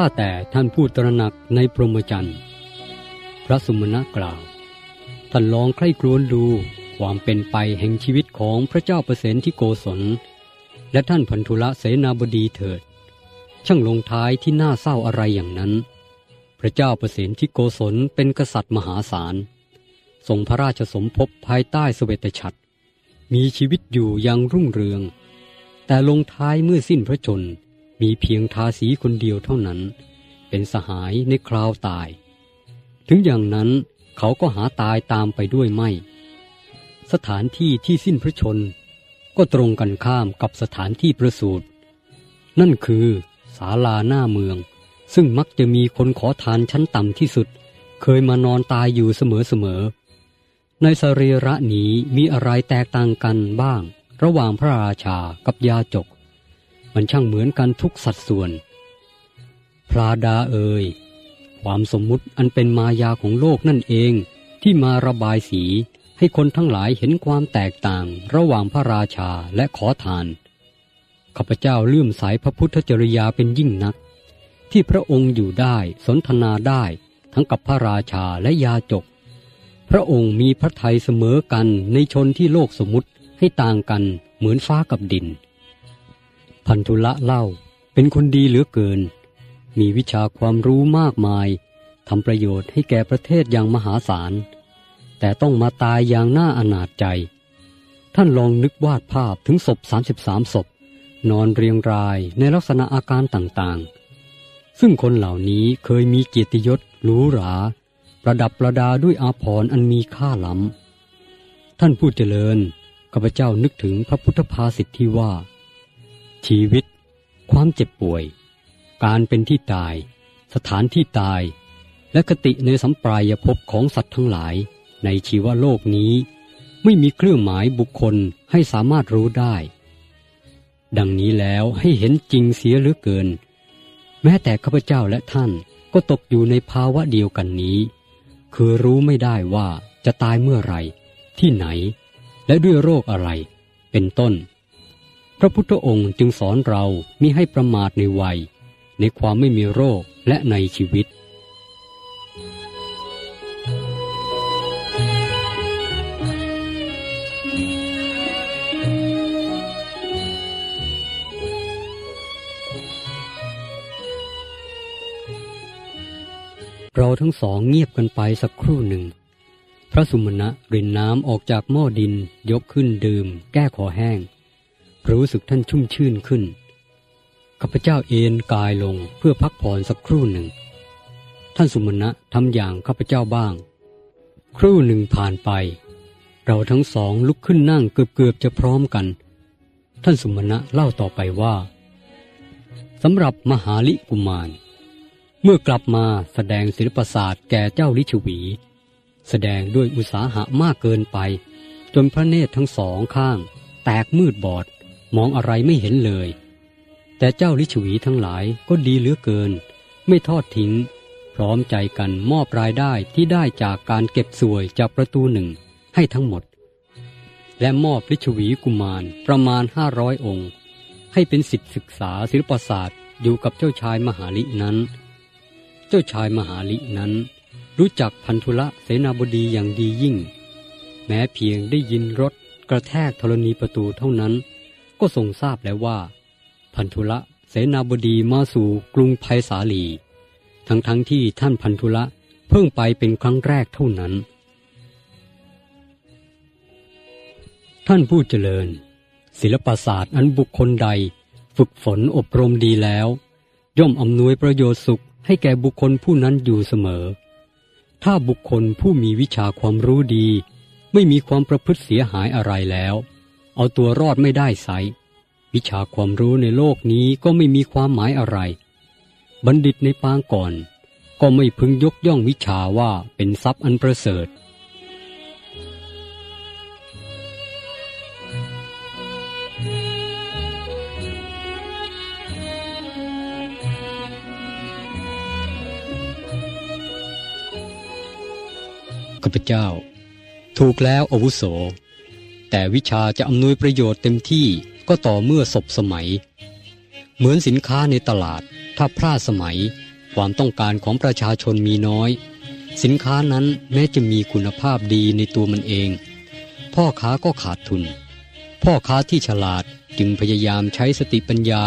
ข้าแต่ท่านผู้ตระหนักในพรหมจรรย์ พระสุมณะกล่าว ท่านลองใคร่ครวญดูความเป็นไปแห่งชีวิตของพระเจ้าประเสนที่โกศล และท่านพันธุละเสนาบดีเถิด ช่างลงท้ายที่น่าเศร้าอะไรอย่างนั้น พระเจ้าประเสนที่โกศลเป็นกษัตริย์มหาศาลทรงพระราชสมภพภายใต้สเสวตฉัตรมีชีวิตอยู่อยังรุ่งเรือง แต่ลงท้ายเมื่อสิ้นพระชนมี มีเพียงทาสีคนเดียวเท่านั้น เป็นสหายในคราวตาย ถึงอย่างนั้นเขาก็หาตายตามไปด้วยไม่ สถานที่ที่สิ้นพระชน ก็ตรงกันข้ามกับสถานที่ประสูตินั่นคือศาลาหน้าเมือง ซึ่งมักจะมีคนขอทานชั้นต่ำที่สุด เคยมานอนตายอยู่เสมอๆในสรีระนี้มีอะไรแตกต่างกันบ้าง ระหว่างพระราชากับยาจก มันช่างเหมือนกันทุกสัดส่วน พระดาเอ่ยความสมมุติอันเป็นมายาของโลกนั่นเองที่มาระบายสีให้คนทั้งหลายเห็นความแตกต่างระหว่างพระราชาและขอทาน ข้าพเจ้าเลื่อมสายพระพุทธจริยาเป็นยิ่งนัก ที่พระองค์อยู่ได้สนทนาได้ทั้งกับพระราชาและยาจก พระองค์มีพระทัยเสมอกันในชนที่โลกสมมติให้ต่างกันเหมือนฟ้ากับดิน พันธุละเล่าเป็นคนดีเหลือเกิน มีวิชาความรู้มากมายทำประโยชน์ให้แก่ประเทศอย่างมหาศาล แต่ต้องมาตายอย่างน่าอนาจใจ ท่านลองนึกวาดภาพถึงศพ 33 ศพ นอนเรียงรายในลักษณะอาการต่างๆ ซึ่งคนเหล่านี้เคยมีเกียรติยศหรูหรา ประดับประดาด้วยอาภรณ์อันมีค่าล้ำ ท่านผู้เจริญข้าพเจ้านึกถึงพระพุทธภาษิตที่ว่า ชีวิต ความเจ็บป่วย การเป็นที่ตาย สถานที่ตาย และคติในสัมปรายภพของสัตว์ทั้งหลายในชีวโลกนี้ ไม่มีเครื่องหมายบุคคลให้สามารถรู้ได้ ดังนี้แล้วให้เห็นจริงเสียเหลือเกิน แม้แต่ข้าพเจ้าและท่านก็ตกอยู่ในภาวะเดียวกันนี้ คือรู้ไม่ได้ว่าจะตายเมื่อไรที่ไหน และด้วยโรคอะไร เป็นต้น พระพุทธองค์จึงสอนเรามิให้ประมาทในวัย ในความไม่มีโรคและในชีวิตเราทั้งสองเงียบกันไปสักครู่หนึ่ง พระสุมณะรินน้ำออกจากหม้อดินยกขึ้นดื่ม แก้ขอแห้ง รู้สึกท่านชุ่มชื่นขึ้นข้าพเจ้าเอนกายลงเพื่อพักผ่อนสักครู่หนึ่ง ท่านสุมาณะทำอย่างข้าพเจ้าบ้าง ครู่หนึ่งผ่านไป เราทั้งสองลุกขึ้นนั่งเกือบๆจะพร้อมกัน ท่านสุมาณะเล่าต่อไปว่าสำหรับมหาลิกุมาร เมื่อกลับมาแสดงศิลปศาสตร์แก่เจ้าลิชวี แสดงด้วยอุตสาหะมากเกินไป จนพระเนตรทั้งสองข้าง แตกมืดบอด มองอะไรไม่เห็นเลย แต่เจ้าลิชวีทั้งหลายก็ดีเหลือเกิน ไม่ทอดทิ้ง พร้อมใจกันมอบรายได้ที่ได้จากการเก็บสวยจากประตูหนึ่งให้ทั้งหมด และมอบลิชวีกุมารประมาณห้าร้อยองค์ ให้เป็นสิทธิศึกษาศิลปศาสตร์อยู่กับเจ้าชายมหาลินั้น เจ้าชายมหาลินั้น รู้จักพันธุละเสนาบดีอย่างดียิ่ง แม้เพียงได้ยินรถกระแทกธรณีประตูเท่านั้น ก็ทรงทราบแล้วว่า พันธุละเสนาบดีมาสู่กรุงไผ่สาลี ทั้งทั้งที่ท่านพันธุละเพิ่งไปเป็นครั้งแรกเท่านั้น ท่านผู้เจริญ ศิลปศาสตร์อันบุคคลใด ฝึกฝนอบรมดีแล้ว ย่อมอำนวยประโยชน์สุขให้แก่บุคคลผู้นั้นอยู่เสมอ ถ้าบุคคลผู้มีวิชาความรู้ดี ไม่มีความประพฤติเสียหายอะไรแล้ว เอาตัวรอดไม่ได้ไซวิชาความรู้ในโลกนี้ก็ไม่มีความหมายอะไร บัณฑิตในปางก่อน ก็ไม่พึงยกย่องวิชาว่าเป็นทรัพย์อันประเสริฐข้าพเจ้า ถูกแล้วอาวุโส แต่วิชาจะอำนวยประโยชน์เต็มที่ก็ต่อเมื่อศพสมัย เหมือนสินค้าในตลาด ถ้าพลาดสมัย ความต้องการของประชาชนมีน้อย สินค้านั้นแม้จะมีคุณภาพดีในตัวมันเอง พ่อค้าก็ขาดทุน พ่อค้าที่ฉลาดจึงพยายามใช้สติปัญญา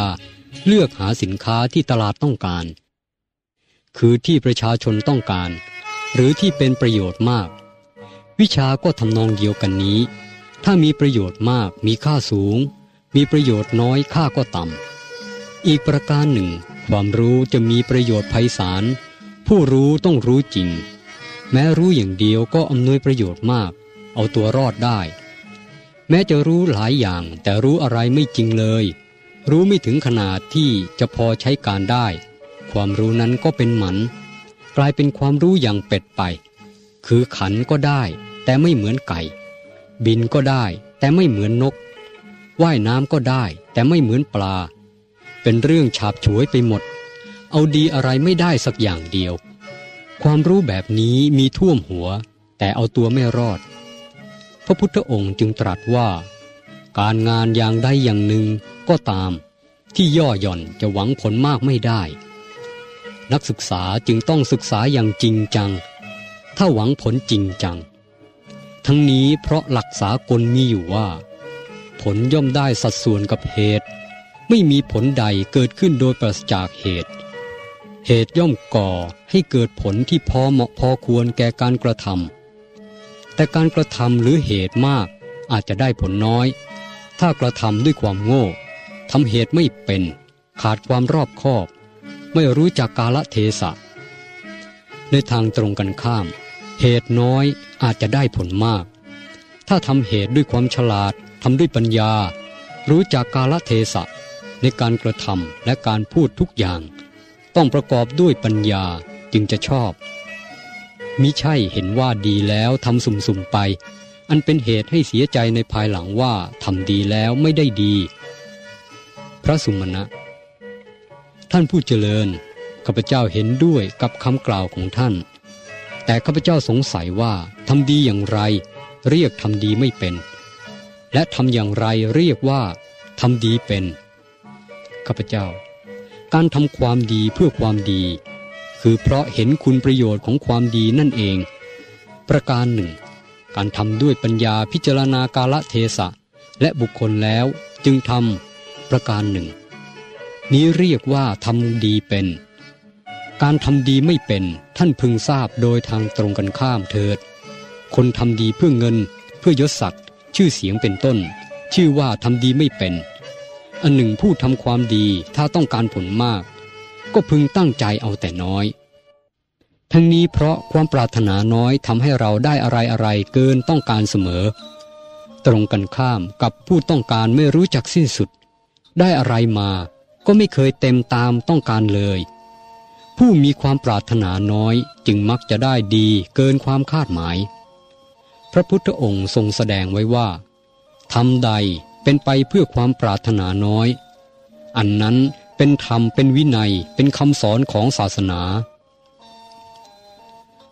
เลือกหาสินค้าที่ตลาดต้องการ คือที่ประชาชนต้องการ หรือที่เป็นประโยชน์มาก วิชาก็ทำนองเดียวกันนี้ ถ้ามีประโยชน์มากมีค่าสูง มีประโยชน์น้อยค่าก็ต่ำ อีกประการหนึ่ง ความรู้จะมีประโยชน์ไพศาล ผู้รู้ต้องรู้จริง แม้รู้อย่างเดียวก็อำนวยประโยชน์มาก เอาตัวรอดได้ แม้จะรู้หลายอย่างแต่รู้อะไรไม่จริงเลย รู้ไม่ถึงขนาดที่จะพอใช้การได้ ความรู้นั้นก็เป็นหมัน กลายเป็นความรู้อย่างเป็ดไป คือขันก็ได้ แต่ไม่เหมือนไก่ บินก็ได้ แต่ไม่เหมือนนก ว่ายน้ำก็ได้ แต่ไม่เหมือนปลา เป็นเรื่องฉาบฉวยไปหมด เอาดีอะไรไม่ได้สักอย่างเดียว ความรู้แบบนี้มีท่วมหัว แต่เอาตัวไม่รอด พระพุทธองค์จึงตรัสว่า การงานอย่างใดอย่างหนึ่งก็ตาม ที่ย่อหย่อนจะหวังผลมากไม่ได้ นักศึกษาจึงต้องศึกษาอย่างจริงจัง ถ้าหวังผลจริงจัง ทั้งนี้เพราะหลักสากลมีอยู่ว่า ผลย่อมได้สัดส่วนกับเหตุ ไม่มีผลใดเกิดขึ้นโดยปราศจากเหตุ เหตุย่อมก่อให้เกิดผลที่พอเหมาะพอควรแก่การกระทำแต่การกระทำหรือเหตุมากอาจจะได้ผลน้อย ถ้ากระทำด้วยความโง่ทำเหตุไม่เป็น ขาดความรอบคอบ ไม่รู้จักกาลเทศะ ในทางตรงกันข้าม เหตุน้อยอาจจะได้ผลมาก ถ้าทำเหตุด้วยความฉลาดทำด้วยปัญญา รู้จักกาลเทศะในการกระทำและการพูดทุกอย่าง ต้องประกอบด้วยปัญญาจึงจะชอบมิใช่เห็นว่าดีแล้วทำสุ่มๆไป อันเป็นเหตุให้เสียใจในภายหลังว่าทำดีแล้วไม่ได้ดี พระสุมาณะท่านผู้เจริญข้าพเจ้าเห็นด้วยกับคำกล่าวของท่าน แต่ข้าพเจ้าสงสัยว่าทำดีอย่างไร เรียกทำดีไม่เป็น และทำอย่างไรเรียกว่าทำดีเป็นข้าพเจ้า การทำความดีเพื่อความดี คือเพราะเห็นคุณประโยชน์ของความดีนั่นเอง ประการหนึ่ง การทำด้วยปัญญาพิจารณากาลเทศะ และบุคคลแล้วจึงทำประการหนึ่ง นี้เรียกว่าทำดีเป็น การทำดีไม่เป็นท่านพึงทราบโดยทางตรงกันข้ามเถิด คนทำดีเพื่อเงิน เพื่อยศศักดิ์ชื่อเสียงเป็นต้น ชื่อว่าทำดีไม่เป็น อันหนึ่งผู้ทำความดีถ้าต้องการผลมาก ก็พึงตั้งใจเอาแต่น้อย ทั้งนี้เพราะความปรารถนาน้อยทำให้เราได้อะไรอะไรเกินต้องการเสมอ ตรงกันข้ามกับผู้ต้องการไม่รู้จักสิ้นสุด ได้อะไรมาก็ไม่เคยเต็มตามต้องการเลย ผู้มีความปรารถนาน้อยจึงมักจะได้ดีเกินความคาดหมาย พระพุทธองค์ทรงแสดงไว้ว่าทำใดเป็นไปเพื่อความปรารถนาน้อย อันนั้นเป็นธรรมเป็นวินัยเป็นคำสอนของศาสนา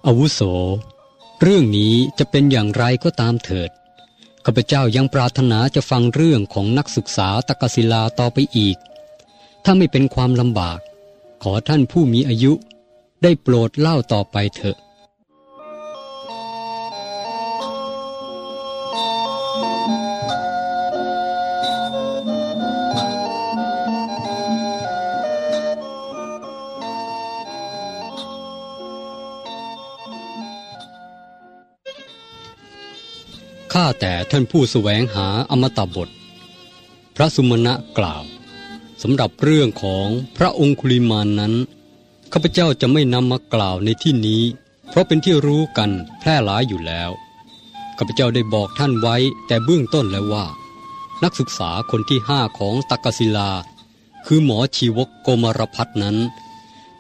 อาวุโส เรื่องนี้จะเป็นอย่างไรก็ตามเถิดข้าพเจ้ายังปรารถนาจะฟังเรื่องของนักศึกษาตกศิลาต่อไปอีก ถ้าไม่เป็นความลำบาก ขอท่านผู้มีอายุได้โปรดเล่าต่อไปเถอะ ข้าแต่ท่านผู้แสวงหาอมตะบท พระสุมณะกล่าว สำหรับเรื่องของพระองคุลิมานนั้นข้าพเจ้าจะไม่นำมากล่าวในที่นี้ เพราะเป็นที่รู้กันแพร่หลายอยู่แล้วข้าพเจ้าได้บอกท่านไว้แต่เบื้องต้นแล้วว่า นักศึกษาคนที่ห้าของตักกศิลา คือหมอชีวกโกมารพัฒนั้น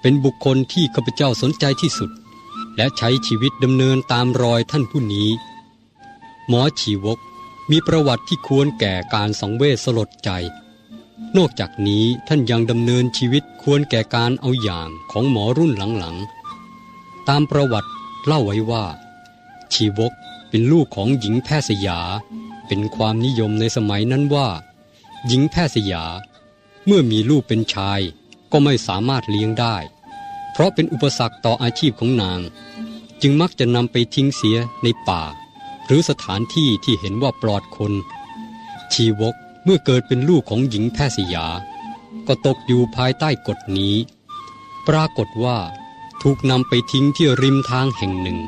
เป็นบุคคลที่ข้าพเจ้าสนใจที่สุด และใช้ชีวิตดำเนินตามรอยท่านผู้นี้ หมอชีวกมีประวัติที่ควรแก่การสังเวชสลดใจ นอกจากนี้ท่านยังดำเนินชีวิตควรแก่การเอาอย่างของหมอรุ่นหลังๆ ตามประวัติเล่าไว้ว่า ชีวกเป็นลูกของหญิงแพทย์สยา เป็นความนิยมในสมัยนั้นว่า หญิงแพทย์สยา เมื่อมีลูกเป็นชายก็ไม่สามารถเลี้ยงได้ เพราะเป็นอุปสรรคต่ออาชีพของนาง จึงมักจะนำไปทิ้งเสียในป่า หรือสถานที่ที่เห็นว่าปลอดคน ชีวก เมื่อเกิดเป็นลูกของหญิงแพทย์สยา ก็ตกอยู่ภายใต้กฎนี้ ปรากฏว่าถูกนำไปทิ้งที่ริมทางแห่งหนึ่ง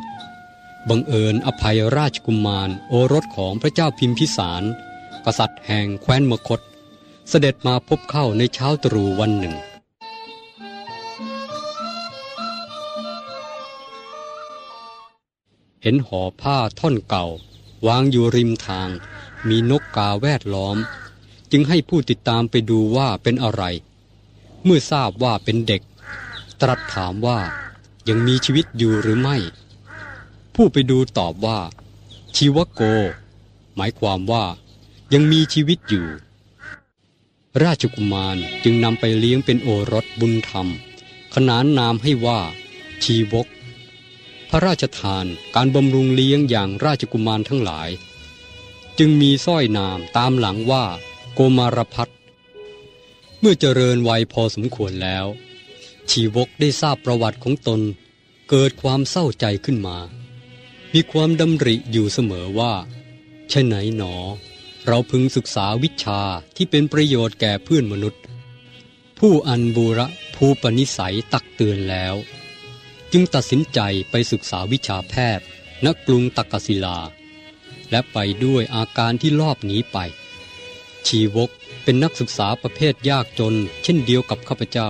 บังเอิญอภัยราชกุมารโอรสของพระเจ้าพิมพิสาร กษัตริย์แห่งแคว้นมคต เสด็จมาพบเข้าในเช้าตรู่วันหนึ่งเห็นห่อผ้าท่อนเก่า วางอยู่ริมทาง มีนกกาแวดล้อม จึงให้ผู้ติดตามไปดูว่าเป็นอะไร เมื่อทราบว่าเป็นเด็ก ตรัสถามว่ายังมีชีวิตอยู่หรือไม่ ผู้ไปดูตอบว่า ชีวโก หมายความว่ายังมีชีวิตอยู่ ราชกุมารจึงนำไปเลี้ยงเป็นโอรสบุญธรรม ขนานนามให้ว่า ชีวก พระราชทานการบำรุงเลี้ยงอย่างราชกุมารทั้งหลาย จึงมีสร้อยนามตามหลังว่า โกมารพัฒเมื่อเจริญวัยพอสมควรแล้ว ชีวกได้ทราบประวัติของตน เกิดความเศร้าใจขึ้นมา มีความดำริอยู่เสมอว่าใช่ไหนหนอ เราพึงศึกษาวิชาที่เป็นประโยชน์แก่เพื่อนมนุษย์ ผู้อันบูระภูปนิสัยตักเตือนแล้ว จึงตัดสินใจไปศึกษาวิชาแพทย์ณกรุงตักกศิลา และไปด้วยอาการที่ลอบหนีไป ชีวกเป็นนักศึกษาประเภทยากจน เช่นเดียวกับข้าพเจ้า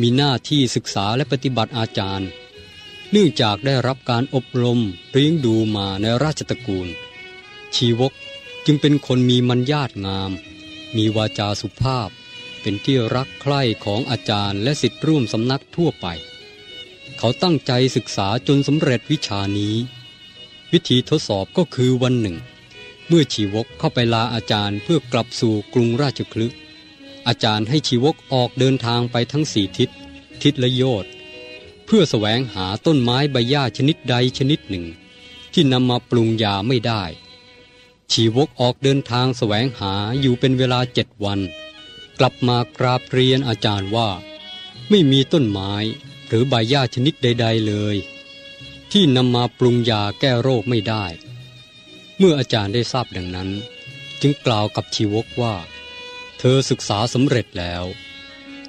มีหน้าที่ศึกษาและปฏิบัติอาจารย์ เนื่องจากได้รับการอบรมเลี้ยงดูมาในราชตระกูล ชีวกจึงเป็นคนมีมัญญาตงาม มีวาจาสุภาพ เป็นที่รักใคร่ของอาจารย์และสิทธิร่วมสำนักทั่วไป เขาตั้งใจศึกษาจนสำเร็จวิชานี้ วิธีทดสอบก็คือวันหนึ่ง เมื่อชีวกเข้าไปลาอาจารย์เพื่อกลับสู่กรุงราชคลึอาจารย์ให้ชีวกออกเดินทางไปทั้งสี่ทิศ ทิศละโยชน์เพื่อแสวงหาต้นไม้ใบหญ้าชนิดใดชนิดหนึ่ง ที่นำมาปรุงยาไม่ได้ ชีวกออกเดินทางแสวงหาอยู่เป็นเวลาเจ็ดวัน กลับมากราบเรียนอาจารย์ว่า ไม่มีต้นไม้หรือใบหญ้าชนิดใด ๆ เลย ที่นำมาปรุงยาแก้โรคไม่ได้ เมื่ออาจารย์ได้ทราบดังนั้น จึงกล่าวกับชีวกว่า เธอศึกษาสำเร็จแล้ว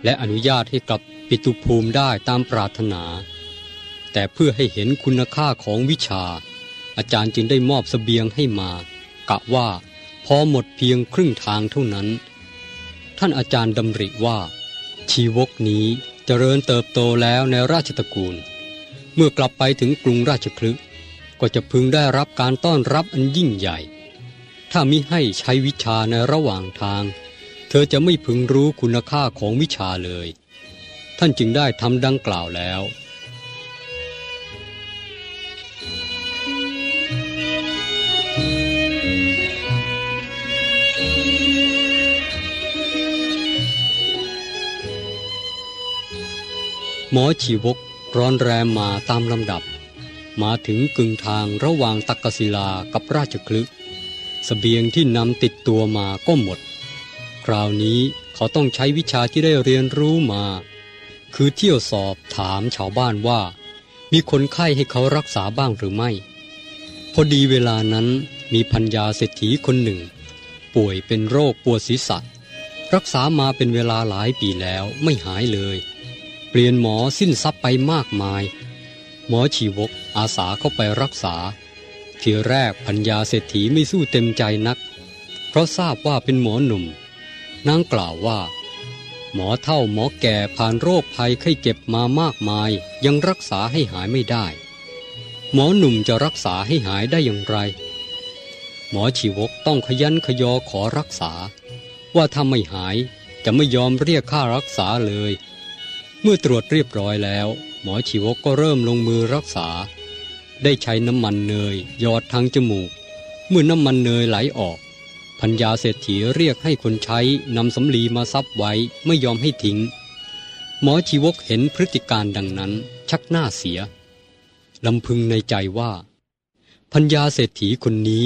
และอนุญาตให้กลับปิตุภูมิได้ตามปรารถนา แต่เพื่อให้เห็นคุณค่าของวิชา อาจารย์จึงได้มอบสเสบียงให้มา กะว่าพอหมดเพียงครึ่งทางเท่านั้น ท่านอาจารย์ดำริว่า ชีวกนี้เจริญเติบโตแล้วในราชตระกูล เมื่อกลับไปถึงกรุงราชคลึก็จะพึงได้รับการต้อนรับอันยิ่งใหญ่ ถ้ามิให้ใช้วิชาในระหว่างทาง เธอจะไม่พึงรู้คุณค่าของวิชาเลย ท่านจึงได้ทำดังกล่าวแล้วหมอชีวก ร้อนแรมมาตามลำดับ มาถึงกึ่งทางระหว่างตักกศิลากับราชคลึกสเสบียงที่นำติดตัวมาก็หมด คราวนี้เขาต้องใช้วิชาที่ได้เรียนรู้มา คือเที่ยวสอบถามชาวบ้านว่า มีคนไข้ให้เขารักษาบ้างหรือไม่ พอดีเวลานั้นมีพัญญาเศรษฐีคนหนึ่ง ป่วยเป็นโรคปวดศีรษะ รักษามาเป็นเวลาหลายปีแล้วไม่หายเลย เปลี่ยนหมอสิ้นทรัพย์ไปมากมาย หมอชีวกอาสาเข้าไปรักษา ทีแรกพัญญาเศรษฐีไม่สู้เต็มใจนัก เพราะทราบว่าเป็นหมอหนุ่มนางกล่าวว่า หมอเท่าหมอแก่ผ่านโรคภัยไข้เจ็บมามากมาย ยังรักษาให้หายไม่ได้ หมอหนุ่มจะรักษาให้หายได้อย่างไร หมอชีวกต้องขยันขยอขอรักษา ว่าถ้าไม่หายจะไม่ยอมเรียกค่ารักษาเลย เมื่อตรวจเรียบร้อยแล้ว หมอชีวกก็เริ่มลงมือรักษา ได้ใช้น้ำมันเนยยอดทางจมูก เมื่อน้ำมันเนยไหลออกพัญญาเศรษฐีเรียกให้คนใช้นำสำลีมาซับไว้ไม่ยอมให้ทิ้ง หมอชีวกเห็นพฤติการดังนั้นชักหน้าเสียลำพึงในใจว่าพัญญาเศรษฐีคนนี้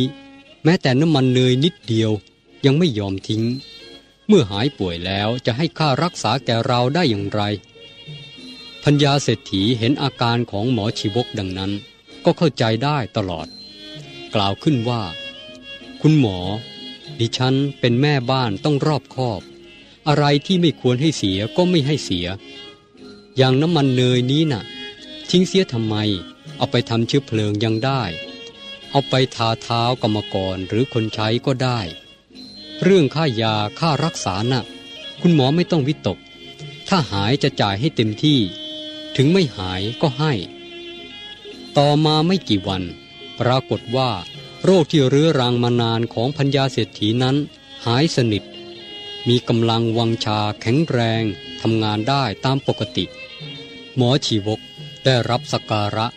แม้แต่น้ำมันเนยนิดเดียวยังไม่ยอมทิ้ง เมื่อหายป่วยแล้วจะให้ค่ารักษาแก่เราได้อย่างไร พัญญาเศรษฐีเห็นอาการของหมอชีวกดังนั้น ก็เข้าใจได้ตลอด กล่าวขึ้นว่า คุณหมอ ดิฉันเป็นแม่บ้านต้องรอบคอบ อะไรที่ไม่ควรให้เสียก็ไม่ให้เสีย อย่างน้ำมันเนยนี้นะ่ะ ทิ้งเสียทำไม เอาไปทำเชื้อเพลิงยังได้ เอาไปทาเท้ากรรมกรหรือคนใช้ก็ได้ เรื่องค่ายาค่ารักษานะ่ะ คุณหมอไม่ต้องวิตก ถ้าหายจะจ่ายให้เต็มที่ ถึงไม่หายก็ให้ ต่อมาไม่กี่วัน ปรากฏว่า โรคที่เรื้อรังมานานของพัญญาเศรษฐีนั้น หายสนิท มีกำลังวังชาแข็งแรงทำงานได้ตามปกติ หมอชีวกได้รับสการะ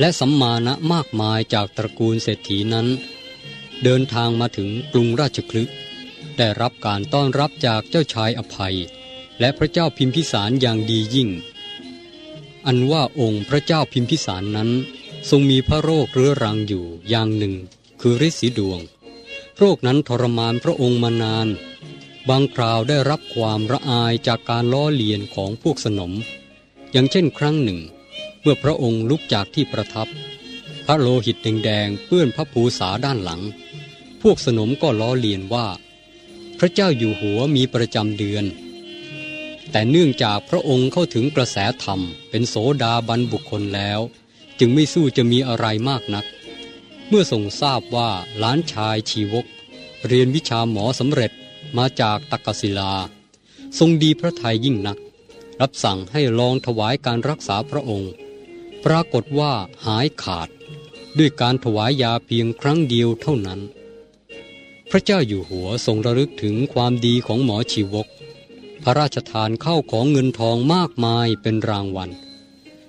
และสัมมาณะมากมายจากตระกูลเศรษฐีนั้น เดินทางมาถึงกรุงราชคลึได้รับการต้อนรับจากเจ้าชายอภัย และพระเจ้าพิมพิสารอย่างดียิ่ง อันว่าองค์พระเจ้าพิมพิสารนั้น ทรงมีพระโรคเรื้อรังอยู่อย่างหนึ่ง คือฤทธิ์สีดวง โรคนั้นทรมานพระองค์มานาน บางคราวได้รับความระอายจากการล้อเลียนของพวกสนม อย่างเช่นครั้งหนึ่ง เมื่อพระองค์ลุกจากที่ประทับ พระโลหิตแดงๆเปื้อนพระภูษาด้านหลัง พวกสนมก็ล้อเลียนว่า พระเจ้าอยู่หัวมีประจำเดือน แต่เนื่องจากพระองค์เข้าถึงกระแสธรรม เป็นโสดาบันบุคคลแล้ว จึงไม่สู้จะมีอะไรมากนัก เมื่อทรงทราบว่าหลานชายชีวก เรียนวิชาหมอสำเร็จมาจากตักกศิลา ทรงดีพระทัยยิ่งนัก รับสั่งให้ลองถวายการรักษาพระองค์ ปรากฏว่าหายขาด ด้วยการถวายยาเพียงครั้งเดียวเท่านั้น พระเจ้าอยู่หัวทรงระลึกถึงความดีของหมอชีวก ระราชทานเข้าของเงินทองมากมายเป็นรางวัล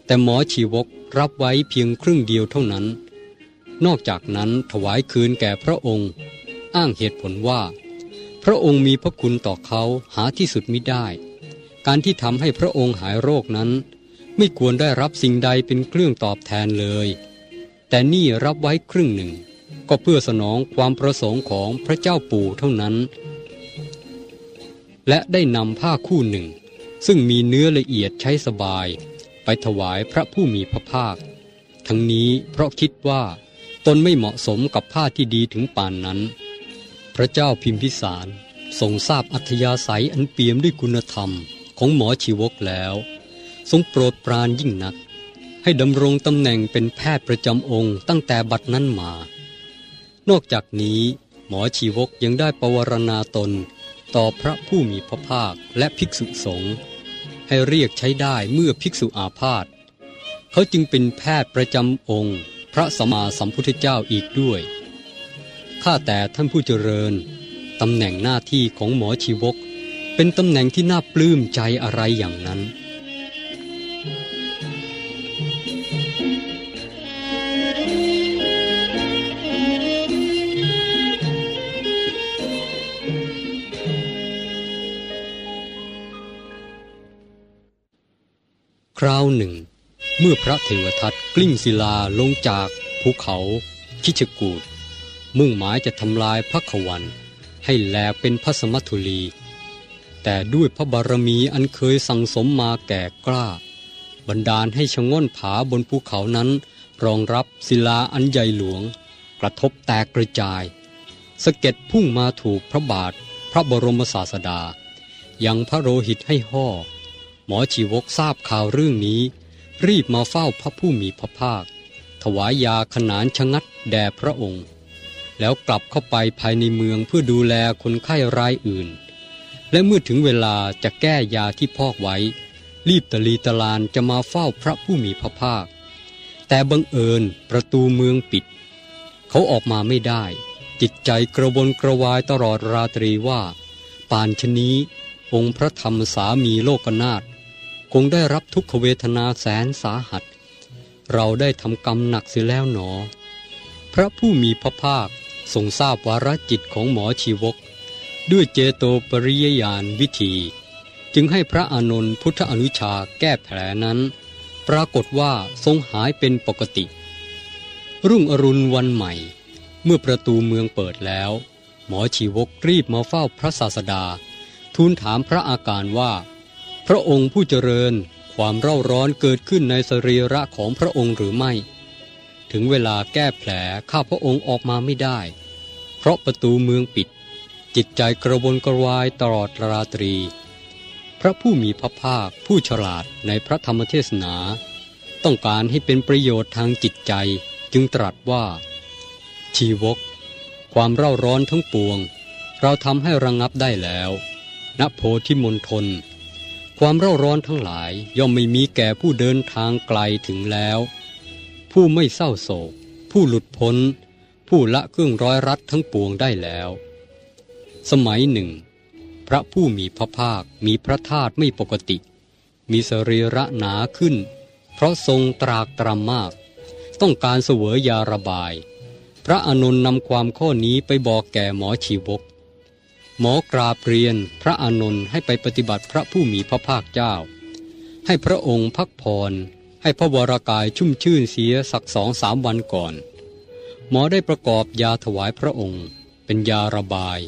แต่หมอชีวกรับไว้เพียงครึ่งเดียวเท่านั้น นอกจากนั้นถวายคืนแก่พระองค์ อ้างเหตุผลว่า พระองค์มีพระคุณต่อเขาหาที่สุดมิได้ การที่ทำให้พระองค์หายโรคนั้น ไม่ควรได้รับสิ่งใดเป็นเครื่องตอบแทนเลย แต่นี่รับไว้ครึ่งหนึ่ง ก็เพื่อสนองความประสงค์ของพระเจ้าปู่เท่านั้น และได้นำผ้าคู่หนึ่ง ซึ่งมีเนื้อละเอียดใช้สบาย ไปถวายพระผู้มีพระภาค ทั้งนี้เพราะคิดว่า ตนไม่เหมาะสมกับผ้าที่ดีถึงป่านนั้น พระเจ้าพิมพิสารทรงทราบอัธยาศัยอันเปี่ยมด้วยคุณธรรมของหมอชีวกแล้ว ทรงโปรดปรานยิ่งนัก ให้ดำรงตำแหน่งเป็นแพทย์ประจำองค์ตั้งแต่บัดนั้นมา นอกจากนี้ หมอชีวกยังได้ประวรณาตน ต่อพระผู้มีพระภาคและภิกษุสงฆ์ให้เรียกใช้ได้เมื่อภิกษุอาพาธเขาจึงเป็นแพทย์ประจำองค์ พระสัมมาสัมพุทธเจ้าอีกด้วย ข้าแต่ท่านผู้เจริญตำแหน่งหน้าที่ของหมอชีวก เป็นตำแหน่งที่น่าปลื้มใจอะไรอย่างนั้น คราวหนึ่ง เมื่อพระเทวทัตกลิ้งศิลาลงจากภูเขาคิชกูดมุ่งหมายจะทำลายพระขวันให้แหลกเป็นพระสมัทุลี แต่ด้วยพระบารมีอันเคยสั่งสมมาแก่กล้า บันดาลให้ชะง่อนผาบนภูเขานั้น รองรับศิลาอันใหญ่หลวง กระทบแตกกระจาย สะเก็ดพุ่งมาถูกพระบาทพระบรมศาสดา ยังพระโรหิตให้ห่อ หมอชีวกทราบข่าวเรื่องนี้ รีบมาเฝ้าพระผู้มีพระภาค ถวายยาขนานชะงัดแด่พระองค์ แล้วกลับเข้าไปภายในเมืองเพื่อดูแลคนไข้รายอื่น และเมื่อถึงเวลาจะแก้ยาที่พอกไว้ รีบตะลีตะลานจะมาเฝ้าพระผู้มีพระภาค แต่บังเอิญประตูเมืองปิด เขาออกมาไม่ได้ จิตใจกระวนกระวายตลอดราตรีว่าปานชนี้องค์พระธรรมสามีโลกนาถ คงได้รับทุกขเวทนาแสนสาหัส เราได้ทำกรรมหนักเสียแล้วหนอ พระผู้มีพระภาคทรงทราบวาระจิตของหมอชีวก ด้วยเจโตปริยญาณวิธี จึงให้พระอานนท์พุทธอนุชาแก้แผลนั้น ปรากฏว่าทรงหายเป็นปกติ รุ่งอรุณวันใหม่ เมื่อประตูเมืองเปิดแล้ว หมอชีวกรีบมาเฝ้าพระศาสดา ทูลถามพระอาการว่า พระองค์ผู้เจริญความเร่าร้อนเกิดขึ้นในสรีระของพระองค์หรือไม่ ถึงเวลาแก้แผลข้าพระองค์ออกมาไม่ได้ เพราะประตูเมืองปิด จิตใจกระวนกระวายตลอดราตรี พระผู้มีพระภาคผู้ฉลาดในพระธรรมเทศนา ต้องการให้เป็นประโยชน์ทางจิตใจจึงตรัสว่า ชีวก ความเร่าร้อนทั้งปวง เราทำให้ระงงับได้แล้วณโพธิมณฑล ความเร่าร้อนทั้งหลายย่อมไม่มีแก่ผู้เดินทางไกลถึงแล้ว ผู้ไม่เศร้าโศก ผู้หลุดพ้น ผู้ละเครื่องร้อยรัดทั้งปวงได้แล้ว สมัยหนึ่ง พระผู้มีพระภาคมีพระธาตุไม่ปกติ มีสรีระหนาขึ้น เพราะทรงตรากตรำมาก ต้องการเสวยยาระบาย พระอนุนนำความข้อนี้ไปบอกแก่หมอชีวก หมอกราบเรียนพระอานนท์ให้ไปปฏิบัติพระผู้มีพระภาคเจ้า ให้พระองค์พักผ่อนให้พระวรากายชุ่มชื่นเสียสักสองสามวันก่อน หมอได้ประกอบยาถวายพระองค์ เป็นยาระบาย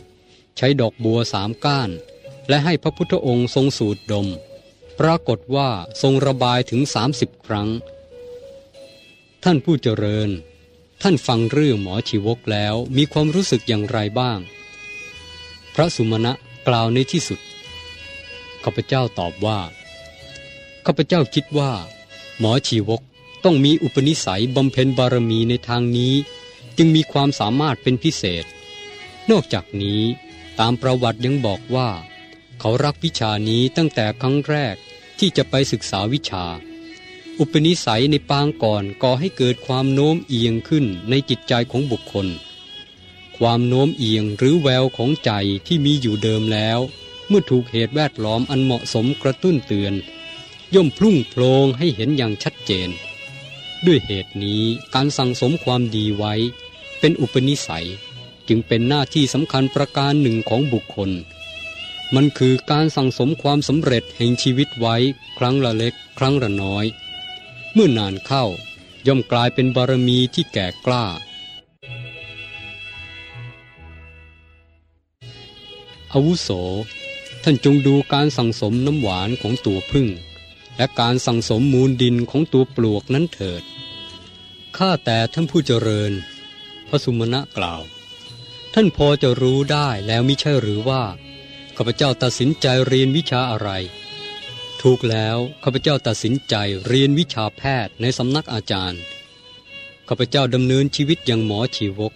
ใช้ดอกบัวสามก้าน และให้พระพุทธองค์ทรงสูดดม ปรากฏว่าทรงระบายถึงสามสิบครั้ง ท่านผู้เจริญ ท่านฟังเรื่องหมอชีวกแล้วมีความรู้สึกอย่างไรบ้าง พระสุมาณะกล่าวในที่สุดข้าพเจ้าตอบว่าข้าพเจ้าคิดว่า หมอชีวกต้องมีอุปนิสัยบำเพ็ญบารมีในทางนี้ จึงมีความสามารถเป็นพิเศษ นอกจากนี้ตามประวัติยังบอกว่า เขารักวิชานี้ตั้งแต่ครั้งแรกที่จะไปศึกษาวิชา อุปนิสัยในปางก่อนก่อให้เกิดความโน้มเอียงขึ้นในจิตใจของบุคคล ความโน้มเอียงหรือแววของใจที่มีอยู่เดิมแล้ว เมื่อถูกเหตุแวดล้อมอันเหมาะสมกระตุ้นเตือน ย่อมพุ่งโพลงให้เห็นอย่างชัดเจน ด้วยเหตุนี้การสั่งสมความดีไว้ เป็นอุปนิสัยจึงเป็นหน้าที่สำคัญประการหนึ่งของบุคคล มันคือการสั่งสมความสำเร็จแห่งชีวิตไว้ครั้งละเล็ก ครั้งละน้อย เมื่อนานเข้าย่อมกลายเป็นบารมีที่แก่กล้า อาวุโส ท่านจงดูการสั่งสมน้ำหวานของตัวพึ่ง และการสั่งสมมูลดินของตัวปลวกนั้นเถิด ข้าแต่ท่านผู้เจริญ พระสุมาณะกล่าว ท่านพอจะรู้ได้แล้วมิใช่หรือว่าข้าพเจ้าตัดสินใจเรียนวิชาอะไร ถูกแล้วข้าพเจ้าตัดสินใจเรียนวิชาแพทย์ในสำนักอาจารย์ข้าพเจ้าดำเนินชีวิตอย่างหมอชีวก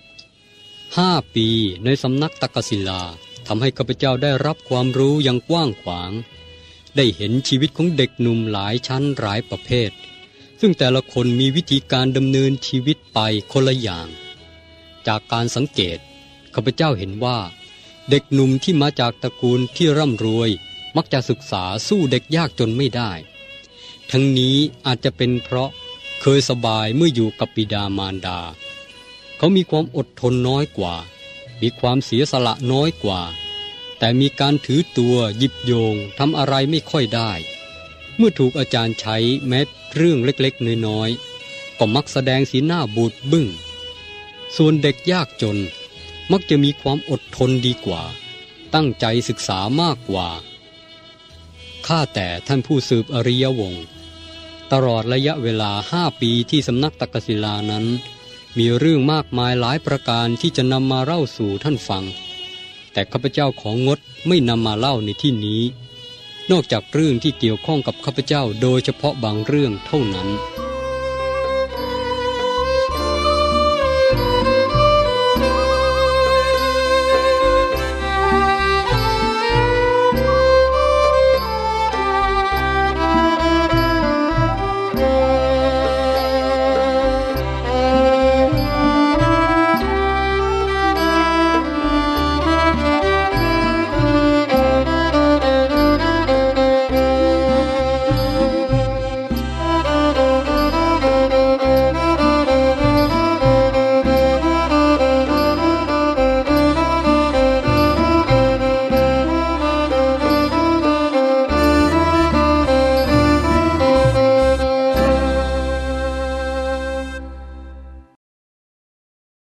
ห้าปีในสำนักตะกศิลา ทำให้ข้าพเจ้าได้รับความรู้อย่างกว้างขวาง ได้เห็นชีวิตของเด็กหนุ่มหลายชั้นหลายประเภท ซึ่งแต่ละคนมีวิธีการดำเนินชีวิตไปคนละอย่าง จากการสังเกตข้าพเจ้าเห็นว่า เด็กหนุ่มที่มาจากตระกูลที่ร่ำรวย มักจะศึกษาสู้เด็กยากจนไม่ได้ ทั้งนี้อาจจะเป็นเพราะเคยสบายเมื่ออยู่กับปิดามารดา เขามีความอดทนน้อยกว่า มีความเสียสละน้อยกว่า แต่มีการถือตัวหยิบโยงทำอะไรไม่ค่อยได้ เมื่อถูกอาจารย์ใช้แม้เรื่องเล็กๆ น้อยๆ ก็มักแสดงสีหน้าบูดบึง้ง ส่วนเด็กยากจนมักจะมีความอดทนดีกว่า ตั้งใจศึกษามากกว่า ข้าแต่ท่านผู้สืบอริยวงศ์ตลอดระยะเวลาห้าปีที่สำนักตักศิลานั้น มีเรื่องมากมายหลายประการที่จะนำมาเล่าสู่ท่านฟัง แต่ข้าพเจ้าของงดไม่นำมาเล่าในที่นี้ นอกจากเรื่องที่เกี่ยวข้องกับข้าพเจ้าโดยเฉพาะบางเรื่องเท่านั้น